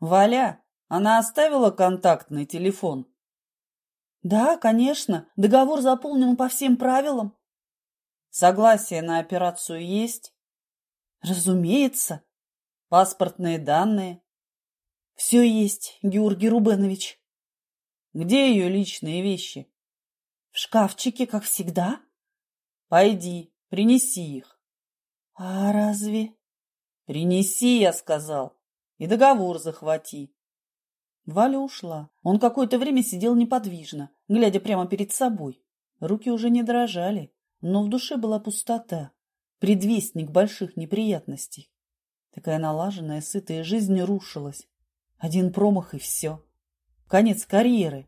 Валя, она оставила контактный телефон? Да, конечно. Договор заполнен по всем правилам. Согласие на операцию есть? Разумеется. Паспортные данные? Все есть, Георгий Рубенович. Где ее личные вещи? В шкафчике, как всегда. Пойди, принеси их. А разве? Принеси, я сказал, и договор захвати. Валя ушла. Он какое-то время сидел неподвижно, глядя прямо перед собой. Руки уже не дрожали, но в душе была пустота, предвестник больших неприятностей. Такая налаженная, сытая жизнь рушилась. Один промах и все. Конец карьеры.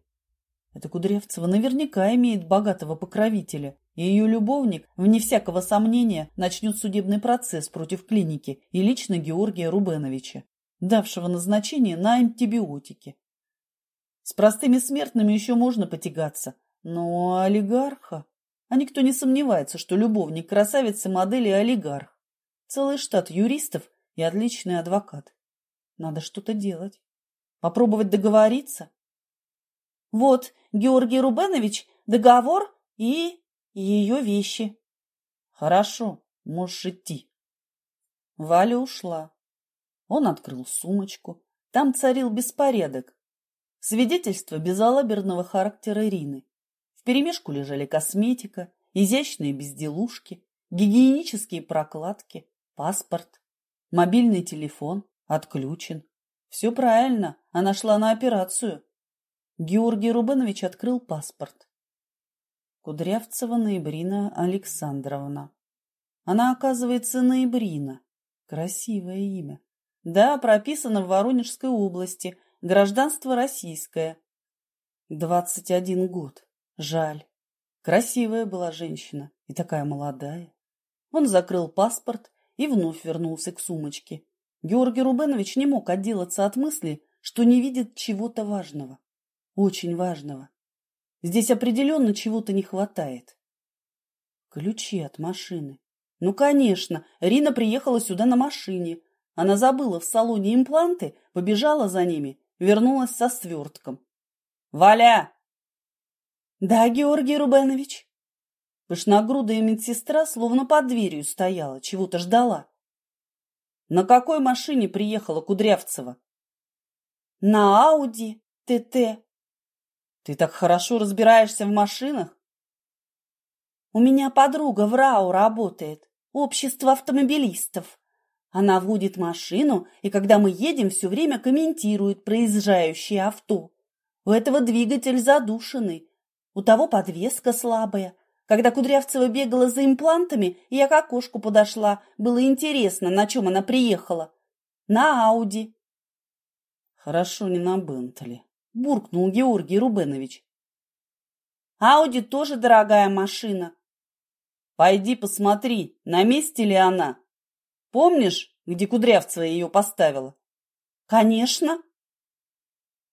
Эта Кудрявцева наверняка имеет богатого покровителя, и ее любовник, вне всякого сомнения, начнет судебный процесс против клиники и лично Георгия Рубеновича давшего назначение на антибиотики. С простыми смертными еще можно потягаться, но олигарха... А никто не сомневается, что любовник красавицы модели олигарх. Целый штат юристов и отличный адвокат. Надо что-то делать. Попробовать договориться? Вот, Георгий Рубенович, договор и ее вещи. Хорошо, можешь идти. Валя ушла. Он открыл сумочку. Там царил беспорядок. Свидетельство безалаберного характера Ирины. Вперемешку лежали косметика, изящные безделушки, гигиенические прокладки, паспорт, мобильный телефон отключен. Все правильно, она шла на операцию. Георгий Рубенович открыл паспорт. Кудрявцева Ноябрина Александровна. Она, оказывается, Ноябрина. Красивое имя. Да, прописано в Воронежской области. Гражданство российское. Двадцать один год. Жаль. Красивая была женщина и такая молодая. Он закрыл паспорт и вновь вернулся к сумочке. Георгий Рубенович не мог отделаться от мысли, что не видит чего-то важного. Очень важного. Здесь определенно чего-то не хватает. Ключи от машины. Ну, конечно, Рина приехала сюда на машине, она забыла в салоне импланты, побежала за ними, вернулась со свертком. «Валя!» «Да, Георгий Рубенович?» Пышногрудая медсестра словно под дверью стояла, чего-то ждала. «На какой машине приехала Кудрявцева?» «На Ауди ТТ». «Ты так хорошо разбираешься в машинах?» «У меня подруга в РАУ работает, общество автомобилистов. Она водит машину, и когда мы едем, все время комментирует проезжающее авто. У этого двигатель задушенный, у того подвеска слабая. Когда Кудрявцева бегала за имплантами, я к окошку подошла. Было интересно, на чем она приехала. На Ауди. Хорошо, не на Бентли, буркнул Георгий Рубенович. Ауди тоже дорогая машина. Пойди посмотри, на месте ли она. Помнишь, где Кудрявцева ее поставила? Конечно.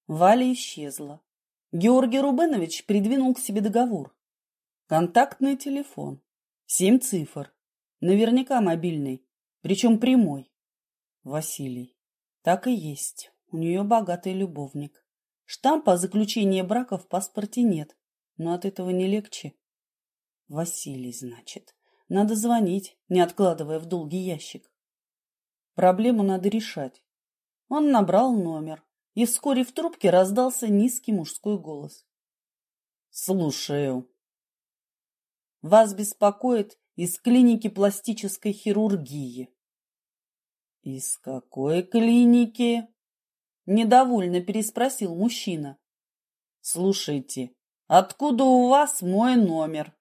Валя исчезла. Георгий Рубенович придвинул к себе договор. Контактный телефон. Семь цифр. Наверняка мобильный. Причем прямой. Василий. Так и есть. У нее богатый любовник. Штампа о заключении брака в паспорте нет. Но от этого не легче. Василий, значит. Надо звонить, не откладывая в долгий ящик. Проблему надо решать. Он набрал номер, и вскоре в трубке раздался низкий мужской голос. «Слушаю. Вас беспокоит из клиники пластической хирургии». «Из какой клиники?» Недовольно переспросил мужчина. «Слушайте, откуда у вас мой номер?»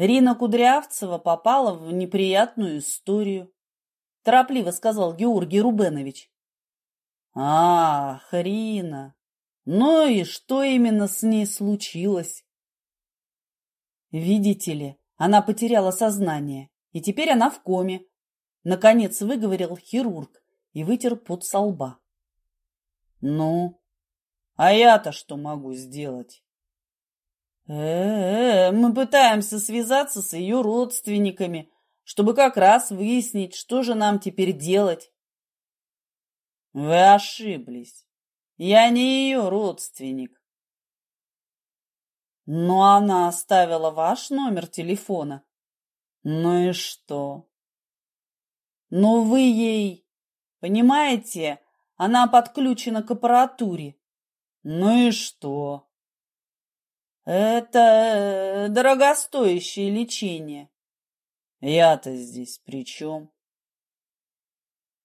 Рина Кудрявцева попала в неприятную историю, торопливо сказал Георгий Рубенович. Ах, Рина! Ну и что именно с ней случилось? Видите ли, она потеряла сознание, и теперь она в коме. Наконец выговорил хирург и вытер пот со лба. Ну, а я-то что могу сделать? Э, -э, мы пытаемся связаться с ее родственниками, чтобы как раз выяснить, что же нам теперь делать. Вы ошиблись. Я не ее родственник. Но она оставила ваш номер телефона. Ну и что? Но вы ей... Понимаете, она подключена к аппаратуре. Ну и что? Это дорогостоящее лечение. Я-то здесь при чем?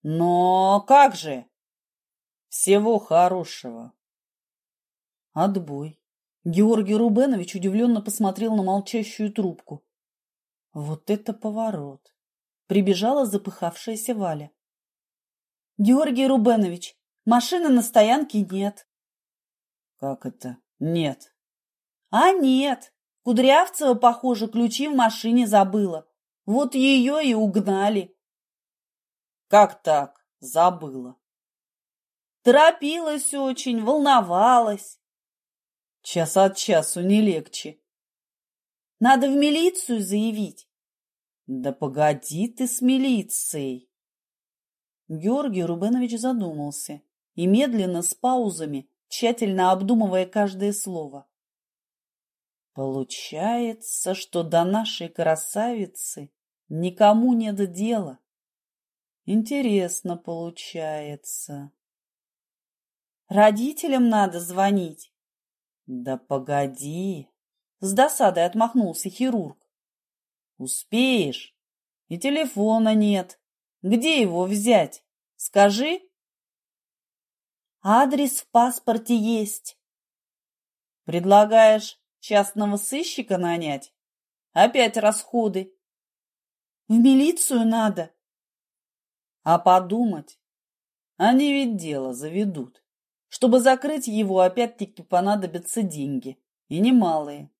Но как же? Всего хорошего. Отбой. Георгий Рубенович удивленно посмотрел на молчащую трубку. Вот это поворот. Прибежала запыхавшаяся Валя. Георгий Рубенович, машины на стоянке нет. Как это? Нет. А нет. Кудрявцева, похоже, ключи в машине забыла. Вот ее и угнали. Как так? Забыла. Торопилась очень, волновалась. Час от часу не легче. Надо в милицию заявить. Да погоди ты с милицией. Георгий Рубенович задумался и медленно, с паузами, тщательно обдумывая каждое слово. Получается, что до нашей красавицы никому нет дела. Интересно получается. Родителям надо звонить. Да погоди. С досадой отмахнулся хирург. Успеешь. И телефона нет. Где его взять? Скажи. Адрес в паспорте есть. Предлагаешь частного сыщика нанять? Опять расходы. В милицию надо. А подумать? Они ведь дело заведут. Чтобы закрыть его, опять-таки понадобятся деньги. И немалые.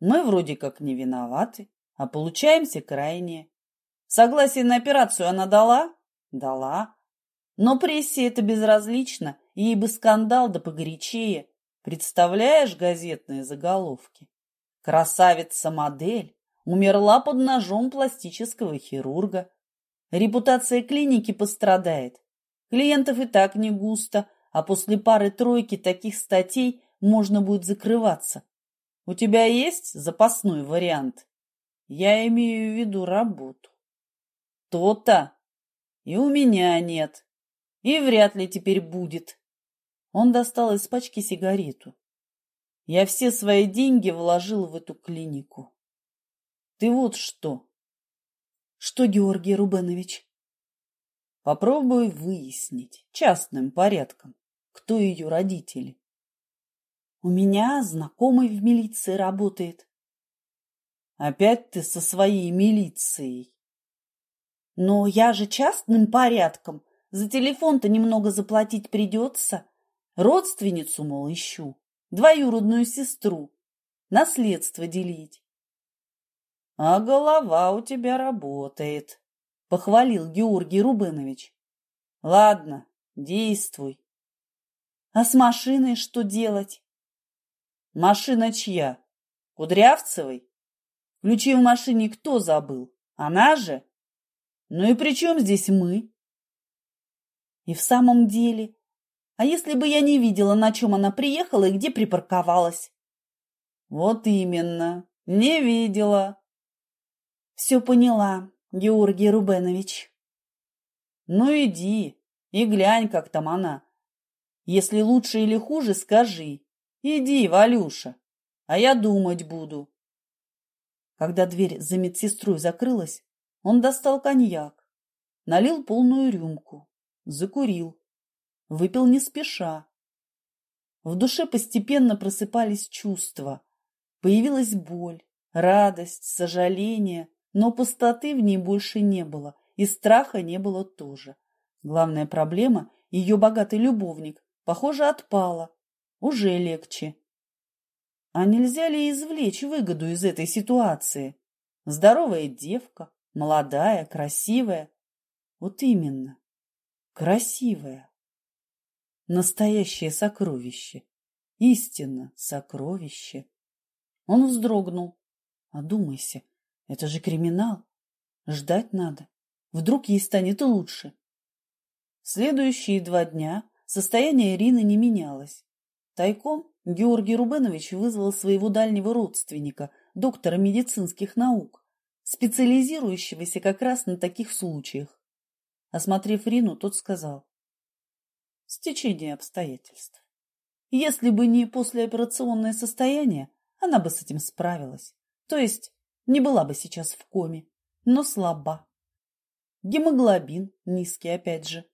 Мы вроде как не виноваты, а получаемся крайние. Согласие на операцию она дала? Дала. Но прессе это безразлично, ей бы скандал да погорячее. Представляешь газетные заголовки? Красавица-модель умерла под ножом пластического хирурга. Репутация клиники пострадает. Клиентов и так не густо, а после пары-тройки таких статей можно будет закрываться. У тебя есть запасной вариант? Я имею в виду работу. То-то. И у меня нет. И вряд ли теперь будет. Он достал из пачки сигарету. Я все свои деньги вложил в эту клинику. Ты вот что. Что, Георгий Рубенович? Попробуй выяснить частным порядком, кто ее родители. У меня знакомый в милиции работает. Опять ты со своей милицией. Но я же частным порядком. За телефон-то немного заплатить придется. Родственницу, мол, ищу. Двоюродную сестру. Наследство делить. А голова у тебя работает, похвалил Георгий Рубенович. Ладно, действуй. А с машиной что делать? Машина чья? Кудрявцевой? Ключи в машине кто забыл? Она же? Ну и при чем здесь мы? И в самом деле, а если бы я не видела, на чем она приехала и где припарковалась? Вот именно, не видела. Все поняла, Георгий Рубенович. Ну иди и глянь, как там она. Если лучше или хуже, скажи. Иди, Валюша, а я думать буду. Когда дверь за медсестрой закрылась, он достал коньяк, налил полную рюмку, закурил, выпил не спеша. В душе постепенно просыпались чувства. Появилась боль, радость, сожаление, но пустоты в ней больше не было, и страха не было тоже. Главная проблема – ее богатый любовник, похоже, отпала. Уже легче. А нельзя ли извлечь выгоду из этой ситуации? Здоровая девка, Молодая, красивая. Вот именно. Красивая. Настоящее сокровище. Истинно сокровище. Он вздрогнул. Одумайся, это же криминал. Ждать надо. Вдруг ей станет лучше. Следующие два дня состояние Ирины не менялось. Тайком Георгий Рубенович вызвал своего дальнего родственника, доктора медицинских наук, специализирующегося как раз на таких случаях. Осмотрев Рину, тот сказал. Стечение обстоятельств. Если бы не послеоперационное состояние, она бы с этим справилась. То есть не была бы сейчас в коме, но слаба. Гемоглобин низкий опять же.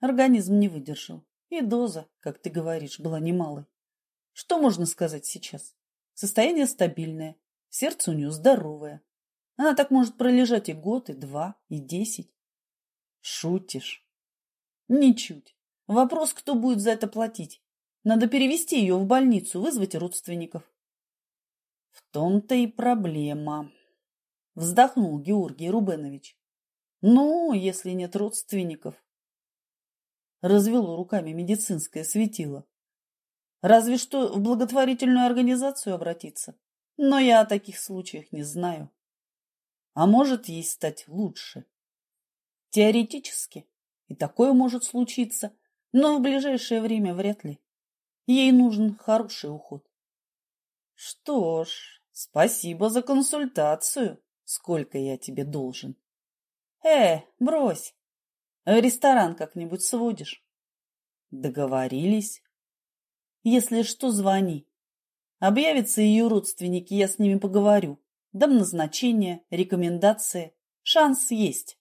Организм не выдержал. И доза, как ты говоришь, была немалой. Что можно сказать сейчас? Состояние стабильное, сердце у нее здоровое. Она так может пролежать и год, и два, и десять. Шутишь? Ничуть. Вопрос, кто будет за это платить. Надо перевести ее в больницу, вызвать родственников. В том-то и проблема. Вздохнул Георгий Рубенович. Ну, если нет родственников. Развело руками медицинское светило. Разве что в благотворительную организацию обратиться. Но я о таких случаях не знаю. А может ей стать лучше. Теоретически и такое может случиться, но в ближайшее время вряд ли. Ей нужен хороший уход. Что ж, спасибо за консультацию. Сколько я тебе должен? Э, брось. Ресторан как-нибудь сводишь? Договорились. Если что, звони. Объявятся ее родственники, я с ними поговорю. Дам назначение, рекомендации. Шанс есть.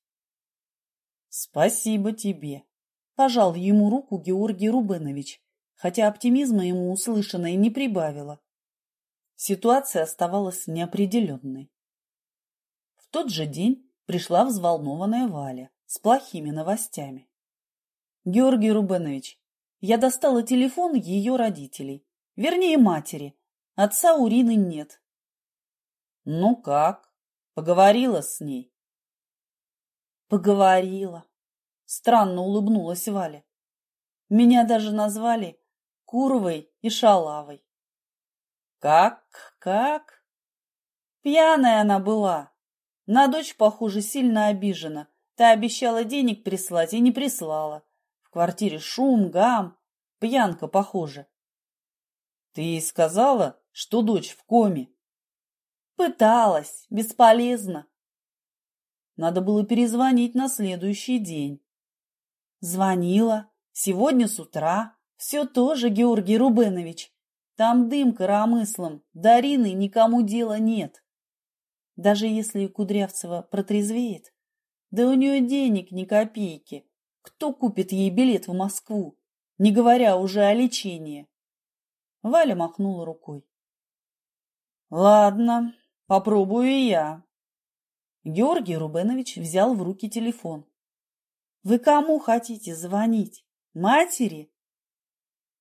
Спасибо тебе. Пожал ему руку Георгий Рубенович, хотя оптимизма ему услышанное не прибавило. Ситуация оставалась неопределенной. В тот же день пришла взволнованная Валя с плохими новостями. Георгий Рубенович, я достала телефон ее родителей, вернее матери. Отца Урины нет. Ну как? Поговорила с ней? Поговорила. Странно улыбнулась Валя. Меня даже назвали Куровой и Шалавой. Как? Как? Пьяная она была, на дочь, похоже, сильно обижена. Та обещала денег прислать и не прислала. В квартире шум, гам, пьянка, похоже. Ты ей сказала, что дочь в коме? Пыталась, бесполезно. Надо было перезвонить на следующий день. Звонила. Сегодня с утра. Все тоже, Георгий Рубенович. Там дым коромыслом. Дарины никому дела нет. Даже если Кудрявцева протрезвеет, да у нее денег ни копейки. Кто купит ей билет в Москву, не говоря уже о лечении? Валя махнула рукой. Ладно, попробую и я. Георгий Рубенович взял в руки телефон. Вы кому хотите звонить? Матери?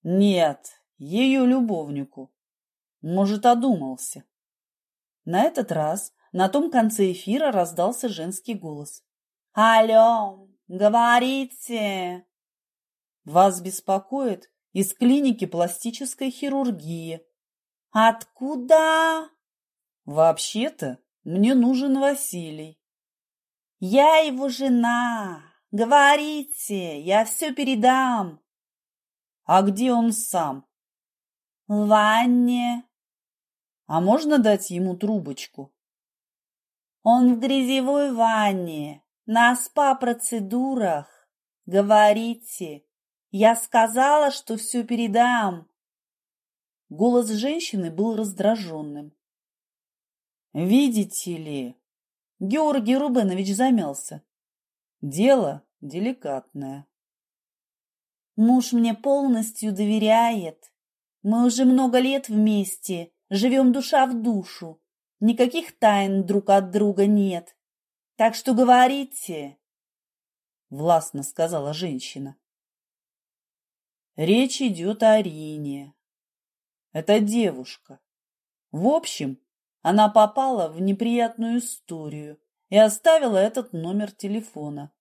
Нет, ее любовнику. Может, одумался. На этот раз на том конце эфира раздался женский голос. «Алло, говорите!» «Вас беспокоит из клиники пластической хирургии». «Откуда?» «Вообще-то мне нужен Василий». «Я его жена. Говорите, я все передам». «А где он сам?» «В ванне». «А можно дать ему трубочку?» Он в грязевой ванне, на спа-процедурах. Говорите, я сказала, что все передам. Голос женщины был раздраженным. Видите ли, Георгий Рубенович замялся. Дело деликатное. Муж мне полностью доверяет. Мы уже много лет вместе, живем душа в душу. Никаких тайн друг от друга нет. Так что говорите, — властно сказала женщина. Речь идет о Рине. Это девушка. В общем, она попала в неприятную историю и оставила этот номер телефона.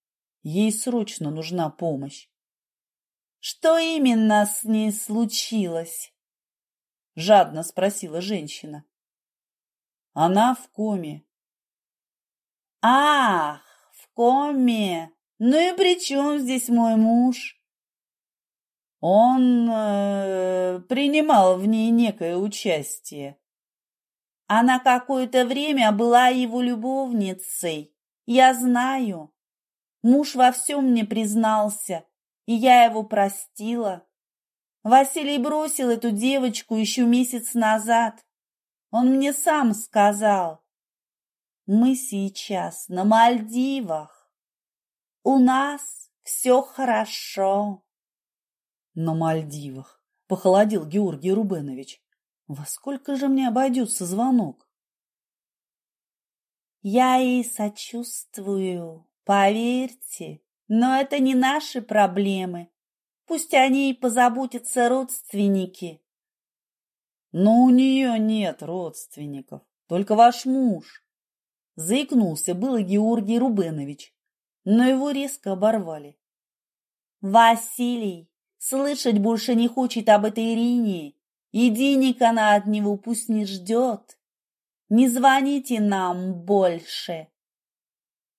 Ей срочно нужна помощь. Что именно с ней случилось? Жадно спросила женщина. Она в коме. Ах, в коме. Ну и при чем здесь мой муж? Он э, принимал в ней некое участие. Она какое-то время была его любовницей. Я знаю. Муж во всем мне признался, и я его простила. Василий бросил эту девочку еще месяц назад. Он мне сам сказал. Мы сейчас на Мальдивах. У нас все хорошо. На Мальдивах, похолодел Георгий Рубенович. Во сколько же мне обойдется звонок? Я ей сочувствую, поверьте, но это не наши проблемы. Пусть о ней позаботятся родственники. Но у нее нет родственников, только ваш муж. Заикнулся было Георгий Рубенович, но его резко оборвали. Василий слышать больше не хочет об этой Ирине, и денег она от него пусть не ждет. Не звоните нам больше.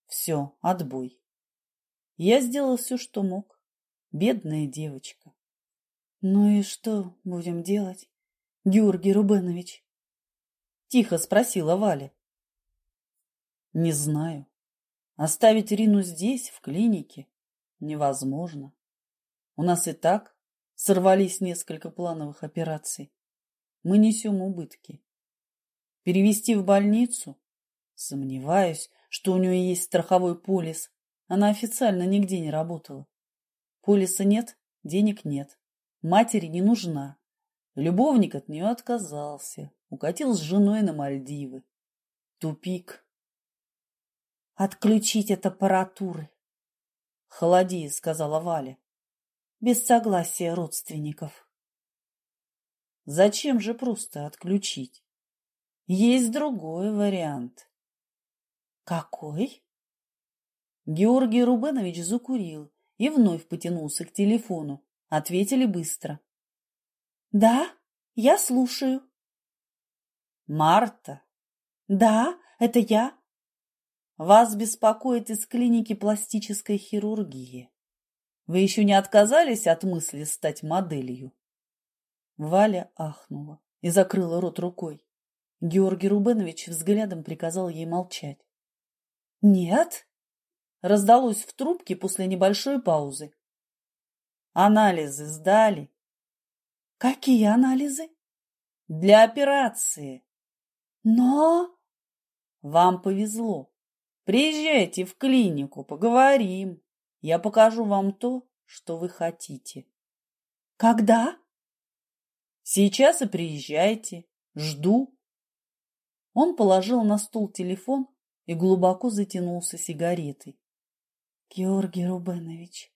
Все, отбой. Я сделал все, что мог. Бедная девочка. Ну и что будем делать, Георгий Рубенович? Тихо спросила Валя. Не знаю. Оставить Рину здесь, в клинике, невозможно. У нас и так сорвались несколько плановых операций. Мы несем убытки. Перевести в больницу? Сомневаюсь, что у нее есть страховой полис. Она официально нигде не работала. Полиса нет, денег нет. Матери не нужна. Любовник от нее отказался. Укатил с женой на Мальдивы. Тупик. Отключить от аппаратуры. Холоди, сказала Валя. Без согласия родственников. Зачем же просто отключить? Есть другой вариант. Какой? Георгий Рубенович закурил и вновь потянулся к телефону. Ответили быстро. «Да, я слушаю». «Марта?» «Да, это я». «Вас беспокоит из клиники пластической хирургии. Вы еще не отказались от мысли стать моделью?» Валя ахнула и закрыла рот рукой. Георгий Рубенович взглядом приказал ей молчать. «Нет?» раздалось в трубке после небольшой паузы. Анализы сдали. Какие анализы? Для операции. Но... Вам повезло. Приезжайте в клинику, поговорим. Я покажу вам то, что вы хотите. Когда? Сейчас и приезжайте. Жду. Он положил на стол телефон и глубоко затянулся сигаретой. Георгий Рубенович,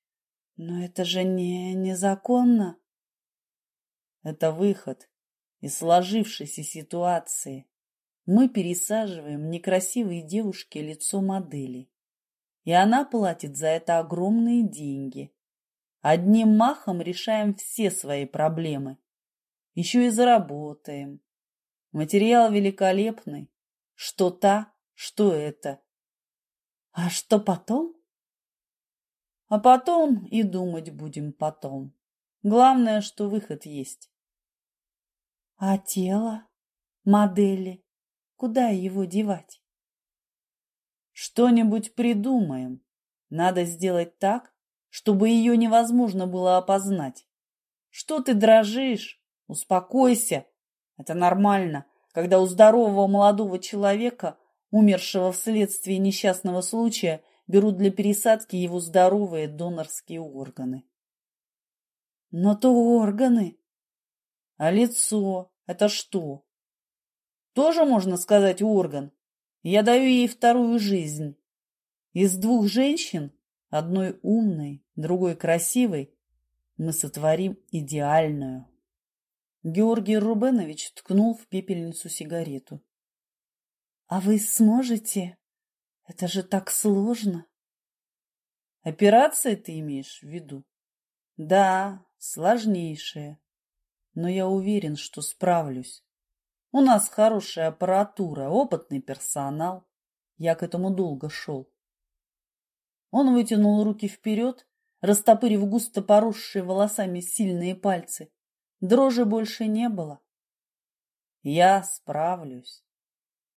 но это же не незаконно. Это выход из сложившейся ситуации. Мы пересаживаем некрасивой девушке лицо модели. И она платит за это огромные деньги. Одним махом решаем все свои проблемы. Еще и заработаем. Материал великолепный. Что та, что это. А что потом? А потом и думать будем потом. Главное, что выход есть. А тело? Модели? Куда его девать? Что-нибудь придумаем. Надо сделать так, чтобы ее невозможно было опознать. Что ты дрожишь? Успокойся. Это нормально, когда у здорового молодого человека, умершего вследствие несчастного случая, берут для пересадки его здоровые донорские органы. Но то органы. А лицо – это что? Тоже можно сказать орган. Я даю ей вторую жизнь. Из двух женщин, одной умной, другой красивой, мы сотворим идеальную. Георгий Рубенович ткнул в пепельницу сигарету. — А вы сможете? Это же так сложно. Операция ты имеешь в виду? Да, сложнейшая. Но я уверен, что справлюсь. У нас хорошая аппаратура, опытный персонал. Я к этому долго шел. Он вытянул руки вперед, растопырив густо поросшие волосами сильные пальцы. Дрожи больше не было. «Я справлюсь»,